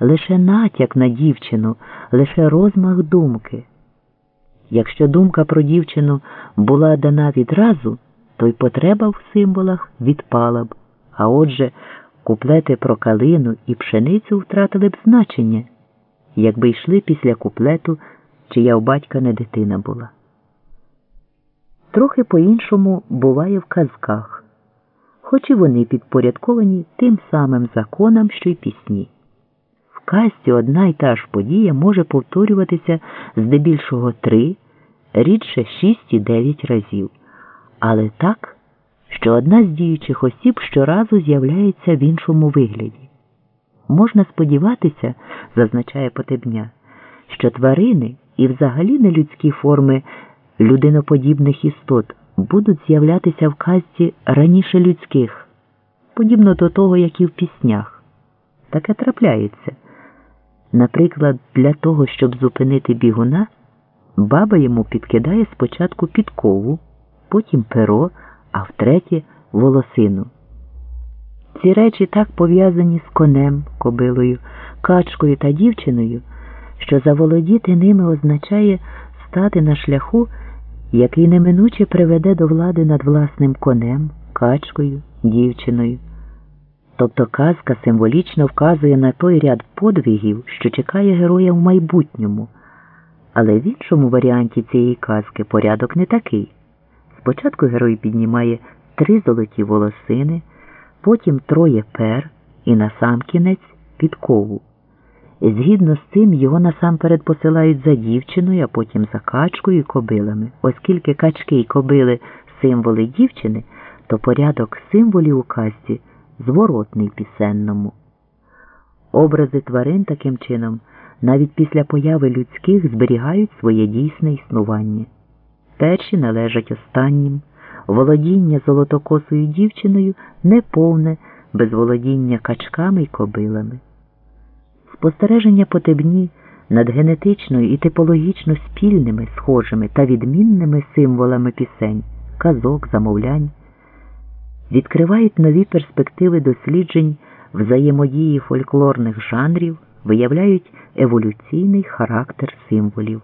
лише натяк на дівчину, лише розмах думки. Якщо думка про дівчину була дана відразу, то й потреба в символах відпала б, а отже, куплети про калину і пшеницю втратили б значення, якби йшли після куплету, чия у батька не дитина була. Трохи по-іншому буває в казках, хоч і вони підпорядковані тим самим законам, що й пісні. Казці одна й та ж подія може повторюватися здебільшого три, рідше шість і дев'ять разів, але так, що одна з діючих осіб щоразу з'являється в іншому вигляді. Можна сподіватися, зазначає Потебня, що тварини і взагалі нелюдські форми людиноподібних істот будуть з'являтися в казці раніше людських, подібно до того, як і в піснях. Таке трапляється. Наприклад, для того, щоб зупинити бігуна, баба йому підкидає спочатку підкову, потім перо, а втретє волосину. Ці речі так пов'язані з конем, кобилою, качкою та дівчиною, що заволодіти ними означає стати на шляху, який неминуче приведе до влади над власним конем, качкою, дівчиною. Тобто казка символічно вказує на той ряд подвигів, що чекає героя в майбутньому. Але в іншому варіанті цієї казки порядок не такий. Спочатку герой піднімає три золоті волосини, потім троє пер і насамкінець підкову. Згідно з цим його насамперед посилають за дівчиною, а потім за качкою і кобилами. Оскільки качки й кобили символи дівчини, то порядок символів у казці зворотний пісенному. Образи тварин таким чином навіть після появи людських зберігають своє дійсне існування. Перші належать останнім, володіння золотокосою дівчиною неповне без володіння качками й кобилами. Спостереження потебні над генетично і типологічно спільними, схожими та відмінними символами пісень, казок, замовлянь відкривають нові перспективи досліджень взаємодії фольклорних жанрів, виявляють еволюційний характер символів.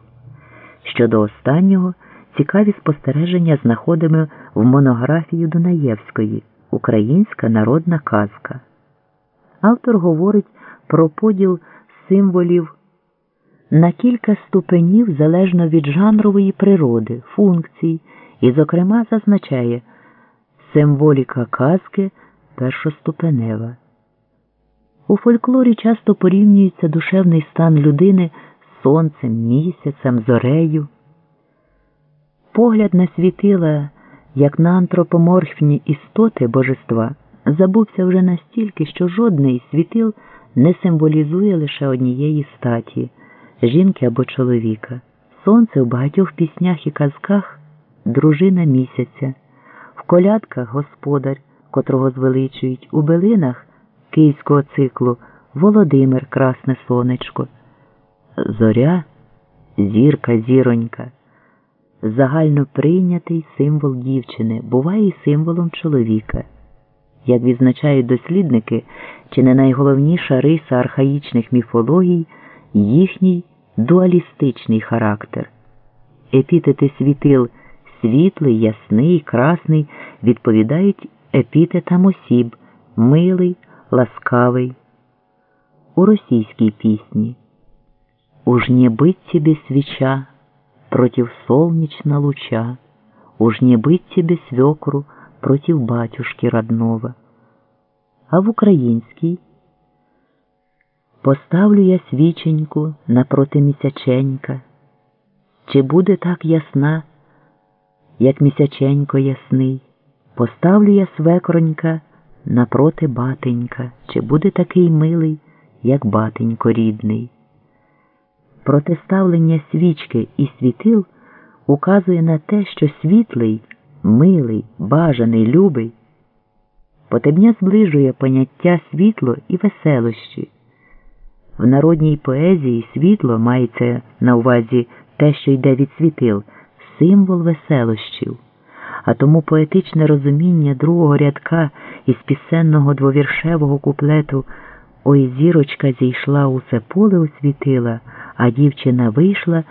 Щодо останнього, цікаві спостереження знаходимо в монографії Дунаєвської Українська народна казка. Автор говорить про поділ символів на кілька ступенів залежно від жанрової природи, функцій і, зокрема, зазначає символіка казки першоступенева. У фольклорі часто порівнюється душевний стан людини з сонцем, місяцем, зорею. Погляд на світила, як на антропоморфні істоти божества, забувся вже настільки, що жодний світил не символізує лише однієї статі жінки або чоловіка. Сонце в багатьох піснях і казках дружина місяця, колядках господар, котрого звеличують, у билинах київського циклу Володимир Красне Сонечко, Зоря, зірка, зіронька. Загально прийнятий символ дівчини буває і символом чоловіка. Як відзначають дослідники, чи не найголовніша риса архаїчних міфологій їхній дуалістичний характер. Епітети світил світлий, ясний, красний відповідають епітетам осіб милий, ласкавий. У російській пісні Уж не быть тебе свеча против солнечна луча, Уж не быть тебе свекру против батюшки родного. А в українській Поставлю я свіченьку напроти місяченька, чи буде так ясна, як місяченько ясний, поставлю я свекронька напроти батенька, чи буде такий милий, як батенько рідний. Протиставлення свічки і світил указує на те, що світлий, милий, бажаний, любий, потебня зближує поняття світло і веселощі. В народній поезії світло мається на увазі те, що йде від світил, символ веселощів, а тому поетичне розуміння другого рядка із пісенного двовіршевого куплету Ой зірочка зійшла, усе поле освітила, а дівчина вийшла.